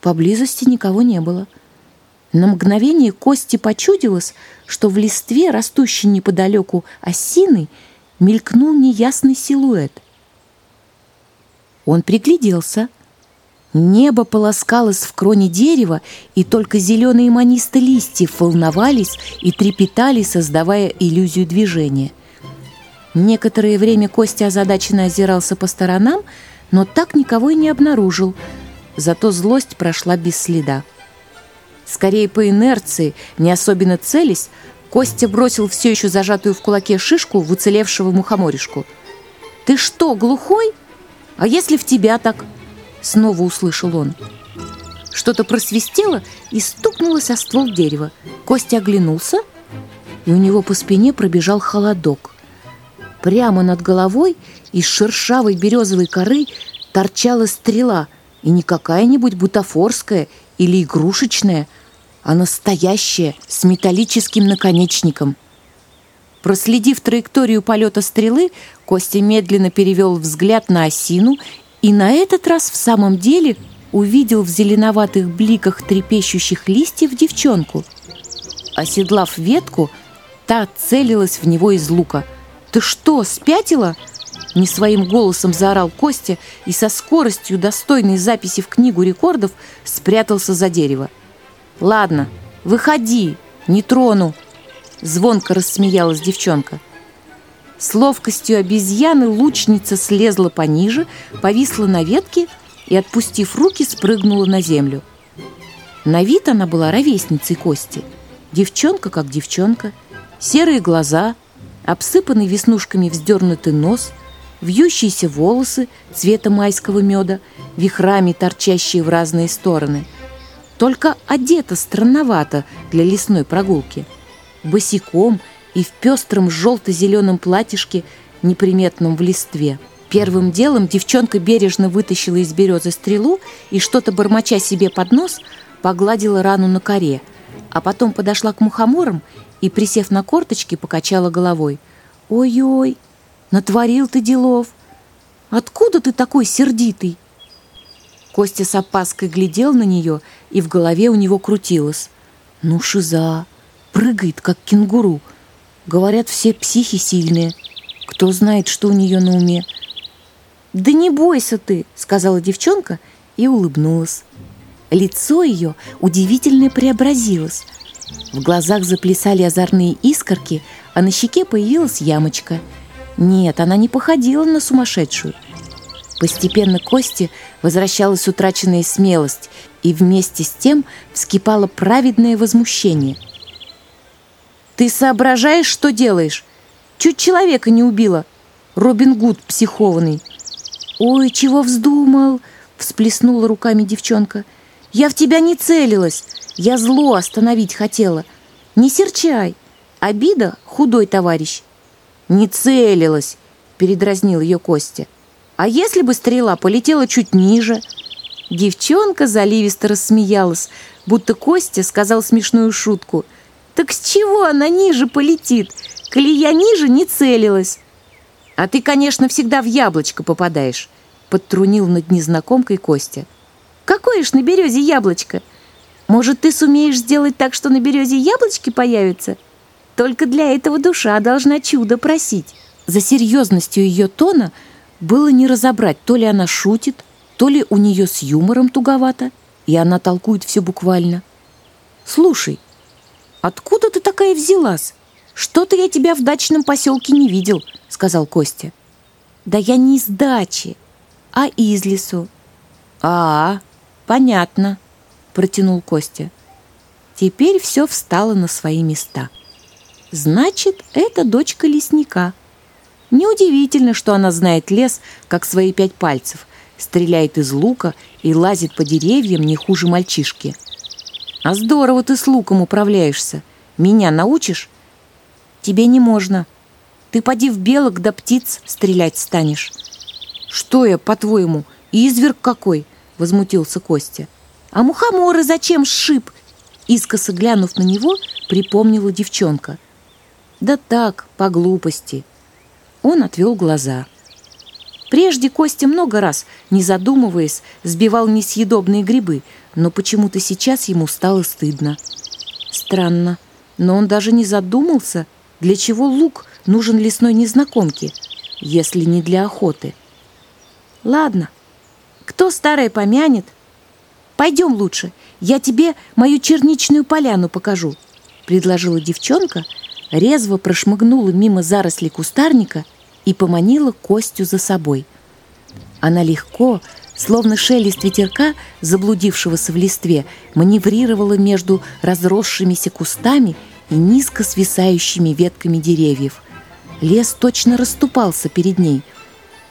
Поблизости никого не было. На мгновение Кости почудилось, что в листве, растущей неподалеку осины, мелькнул неясный силуэт. Он пригляделся. Небо полоскалось в кроне дерева, и только зеленые манисты листья волновались и трепетали, создавая иллюзию движения. Некоторое время Костя озадаченно озирался по сторонам, но так никого и не обнаружил – зато злость прошла без следа. Скорее по инерции, не особенно целясь, Костя бросил все еще зажатую в кулаке шишку в уцелевшего мухоморишку. «Ты что, глухой? А если в тебя так?» Снова услышал он. Что-то просвистело и стукнулось о ствол дерева. Костя оглянулся, и у него по спине пробежал холодок. Прямо над головой из шершавой березовой коры торчала стрела – и не какая-нибудь бутафорская или игрушечная, а настоящая, с металлическим наконечником. Проследив траекторию полета стрелы, Костя медленно перевел взгляд на осину и на этот раз в самом деле увидел в зеленоватых бликах трепещущих листьев девчонку. Оседлав ветку, та целилась в него из лука. «Ты что, спятила?» Не своим голосом заорал Костя и со скоростью, достойной записи в книгу рекордов, спрятался за дерево. «Ладно, выходи, не трону!» Звонко рассмеялась девчонка. С ловкостью обезьяны лучница слезла пониже, повисла на ветке и, отпустив руки, спрыгнула на землю. На вид она была ровесницей Кости. Девчонка как девчонка, серые глаза, обсыпанный веснушками вздернутый нос – вьющиеся волосы цвета майского меда, вихрами торчащие в разные стороны. Только одета странновато для лесной прогулки. Босиком и в пестром желто-зеленом платьишке, неприметном в листве. Первым делом девчонка бережно вытащила из березы стрелу и, что-то бормоча себе под нос, погладила рану на коре, а потом подошла к мухоморам и, присев на корточки, покачала головой. «Ой-ой, натворил ты делов. Откуда ты такой сердитый?» Костя с опаской глядел на нее, и в голове у него крутилось. «Ну, шиза! Прыгает, как кенгуру! Говорят, все психи сильные. Кто знает, что у нее на уме?» «Да не бойся ты!» — сказала девчонка и улыбнулась. Лицо ее удивительно преобразилось. В глазах заплясали озорные искорки, а на щеке появилась ямочка — нет, она не походила на сумасшедшую. Постепенно Кости возвращалась утраченная смелость и вместе с тем вскипало праведное возмущение. «Ты соображаешь, что делаешь? Чуть человека не убила!» Робин Гуд психованный. «Ой, чего вздумал!» — всплеснула руками девчонка. «Я в тебя не целилась! Я зло остановить хотела! Не серчай! Обида — худой товарищ!» «Не целилась», — передразнил ее Костя. «А если бы стрела полетела чуть ниже?» Девчонка заливисто рассмеялась, будто Костя сказал смешную шутку. «Так с чего она ниже полетит, коли я ниже не целилась?» «А ты, конечно, всегда в яблочко попадаешь», — подтрунил над незнакомкой Костя. «Какое ж на березе яблочко? Может, ты сумеешь сделать так, что на березе яблочки появятся?» Только для этого душа должна чудо просить. За серьезностью ее тона было не разобрать, то ли она шутит, то ли у нее с юмором туговато, и она толкует все буквально. «Слушай, откуда ты такая взялась? Что-то я тебя в дачном поселке не видел», — сказал Костя. «Да я не из дачи, а из лесу». «А, понятно», — протянул Костя. Теперь все встало на свои места — Значит, это дочка лесника. Неудивительно, что она знает лес, как свои пять пальцев, стреляет из лука и лазит по деревьям не хуже мальчишки. А здорово ты с луком управляешься. Меня научишь? Тебе не можно. Ты поди в белок да птиц стрелять станешь. Что я, по-твоему, изверг какой? Возмутился Костя. А мухоморы зачем шип? Искоса глянув на него, припомнила девчонка – да так, по глупости. Он отвел глаза. Прежде Костя много раз, не задумываясь, сбивал несъедобные грибы, но почему-то сейчас ему стало стыдно. Странно, но он даже не задумался, для чего лук нужен лесной незнакомке, если не для охоты. Ладно, кто старое помянет? Пойдем лучше, я тебе мою черничную поляну покажу, предложила девчонка, резво прошмыгнула мимо зарослей кустарника и поманила Костю за собой. Она легко, словно шелест ветерка, заблудившегося в листве, маневрировала между разросшимися кустами и низко свисающими ветками деревьев. Лес точно расступался перед ней.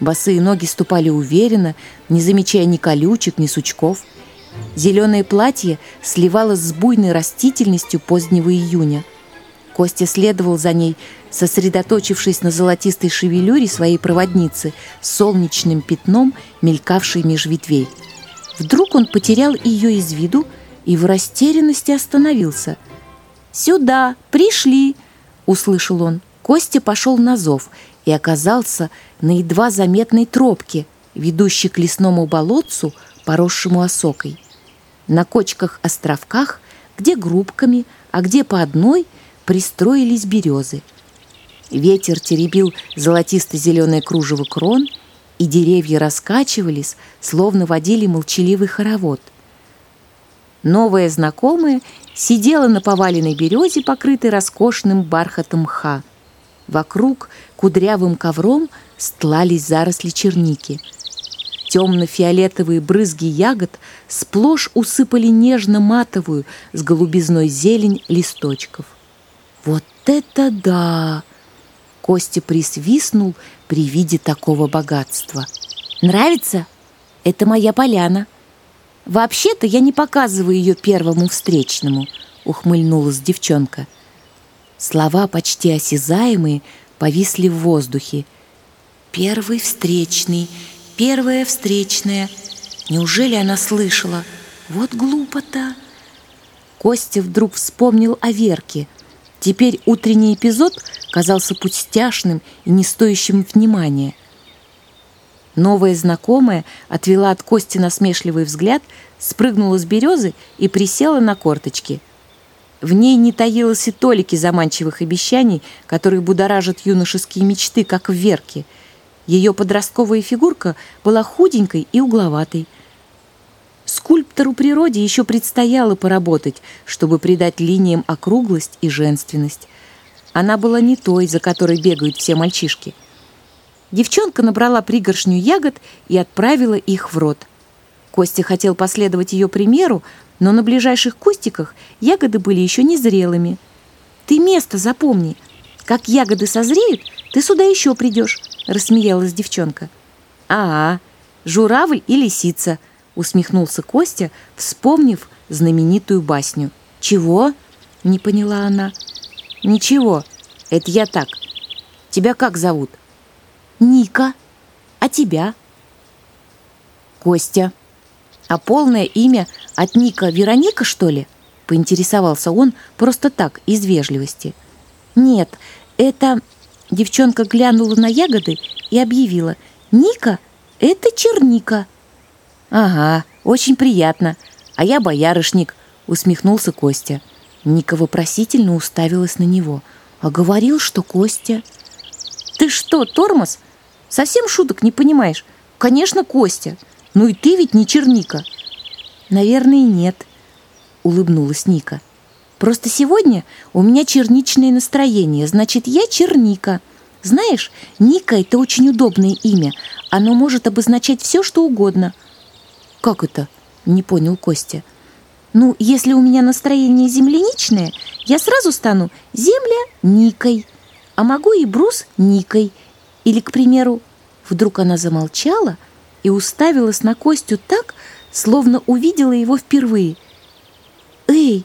Босые ноги ступали уверенно, не замечая ни колючек, ни сучков. Зеленое платье сливалось с буйной растительностью позднего июня – Костя следовал за ней, сосредоточившись на золотистой шевелюре своей проводницы с солнечным пятном, мелькавшей меж ветвей. Вдруг он потерял ее из виду и в растерянности остановился. «Сюда! Пришли!» – услышал он. Костя пошел на зов и оказался на едва заметной тропке, ведущей к лесному болотцу, поросшему осокой. На кочках-островках, где группками, а где по одной – пристроились березы. Ветер теребил золотисто-зеленое кружево крон, и деревья раскачивались, словно водили молчаливый хоровод. Новая знакомая сидела на поваленной березе, покрытой роскошным бархатом мха. Вокруг кудрявым ковром стлались заросли черники. Темно-фиолетовые брызги ягод сплошь усыпали нежно-матовую с голубизной зелень листочков. Вот это да! Костя присвистнул при виде такого богатства. Нравится? Это моя поляна. Вообще-то я не показываю ее первому встречному, ухмыльнулась девчонка. Слова, почти осязаемые, повисли в воздухе. Первый встречный, первая встречная. Неужели она слышала? Вот глупо-то. Костя вдруг вспомнил о Верке – Теперь утренний эпизод казался пустяшным и не стоящим внимания. Новая знакомая отвела от Кости насмешливый взгляд, спрыгнула с березы и присела на корточки. В ней не таилось и толики заманчивых обещаний, которые будоражат юношеские мечты, как в Верке. Ее подростковая фигурка была худенькой и угловатой – Скульптору природе еще предстояло поработать, чтобы придать линиям округлость и женственность. Она была не той, за которой бегают все мальчишки. Девчонка набрала пригоршню ягод и отправила их в рот. Костя хотел последовать ее примеру, но на ближайших кустиках ягоды были еще не зрелыми. «Ты место запомни. Как ягоды созреют, ты сюда еще придешь», — рассмеялась девчонка. «А-а, журавль и лисица», — усмехнулся Костя, вспомнив знаменитую басню. «Чего?» – не поняла она. «Ничего, это я так. Тебя как зовут?» «Ника. А тебя?» «Костя. А полное имя от Ника Вероника, что ли?» – поинтересовался он просто так, из вежливости. «Нет, это...» – девчонка глянула на ягоды и объявила. «Ника – это черника». «Ага, очень приятно. А я боярышник», — усмехнулся Костя. Ника вопросительно уставилась на него. А говорил, что Костя... «Ты что, тормоз? Совсем шуток не понимаешь? Конечно, Костя. Ну и ты ведь не черника». «Наверное, нет», — улыбнулась Ника. «Просто сегодня у меня черничное настроение, значит, я черника». Знаешь, Ника — это очень удобное имя. Оно может обозначать все, что угодно — «Как это?» — не понял Костя. «Ну, если у меня настроение земляничное, я сразу стану земля Никой, а могу и брус никой. Или, к примеру...» Вдруг она замолчала и уставилась на Костю так, словно увидела его впервые. «Эй,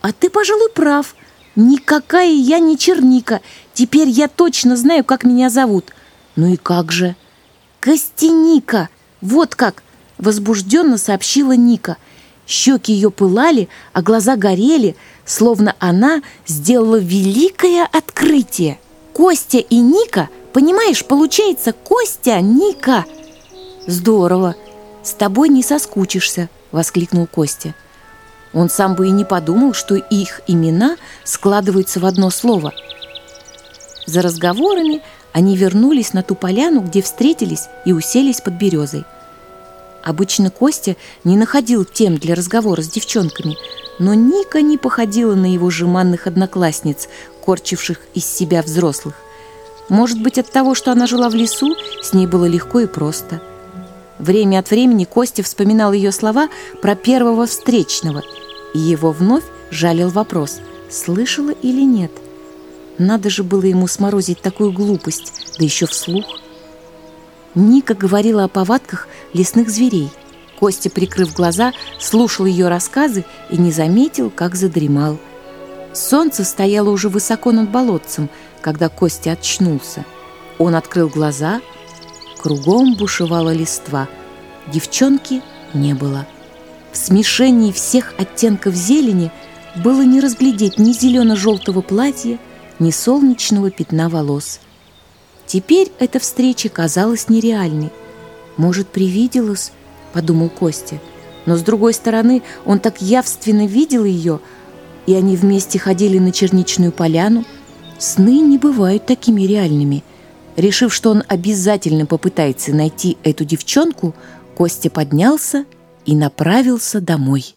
а ты, пожалуй, прав. Никакая я не черника. Теперь я точно знаю, как меня зовут. Ну и как же?» «Костяника! Вот как! возбужденно сообщила Ника. Щеки ее пылали, а глаза горели, словно она сделала великое открытие. Костя и Ника, понимаешь, получается Костя, Ника. Здорово, с тобой не соскучишься, воскликнул Костя. Он сам бы и не подумал, что их имена складываются в одно слово. За разговорами они вернулись на ту поляну, где встретились и уселись под березой – Обычно Костя не находил тем для разговора с девчонками, но Ника не походила на его жеманных одноклассниц, корчивших из себя взрослых. Может быть, от того, что она жила в лесу, с ней было легко и просто. Время от времени Костя вспоминал ее слова про первого встречного, и его вновь жалил вопрос, слышала или нет. Надо же было ему сморозить такую глупость, да еще вслух – Ника говорила о повадках лесных зверей. Костя, прикрыв глаза, слушал ее рассказы и не заметил, как задремал. Солнце стояло уже высоко над болотцем, когда Костя очнулся. Он открыл глаза, кругом бушевала листва. Девчонки не было. В смешении всех оттенков зелени было не разглядеть ни зелено-желтого платья, ни солнечного пятна волос – Теперь эта встреча казалась нереальной. «Может, привиделась?» – подумал Костя. Но, с другой стороны, он так явственно видел ее, и они вместе ходили на черничную поляну. Сны не бывают такими реальными. Решив, что он обязательно попытается найти эту девчонку, Костя поднялся и направился домой.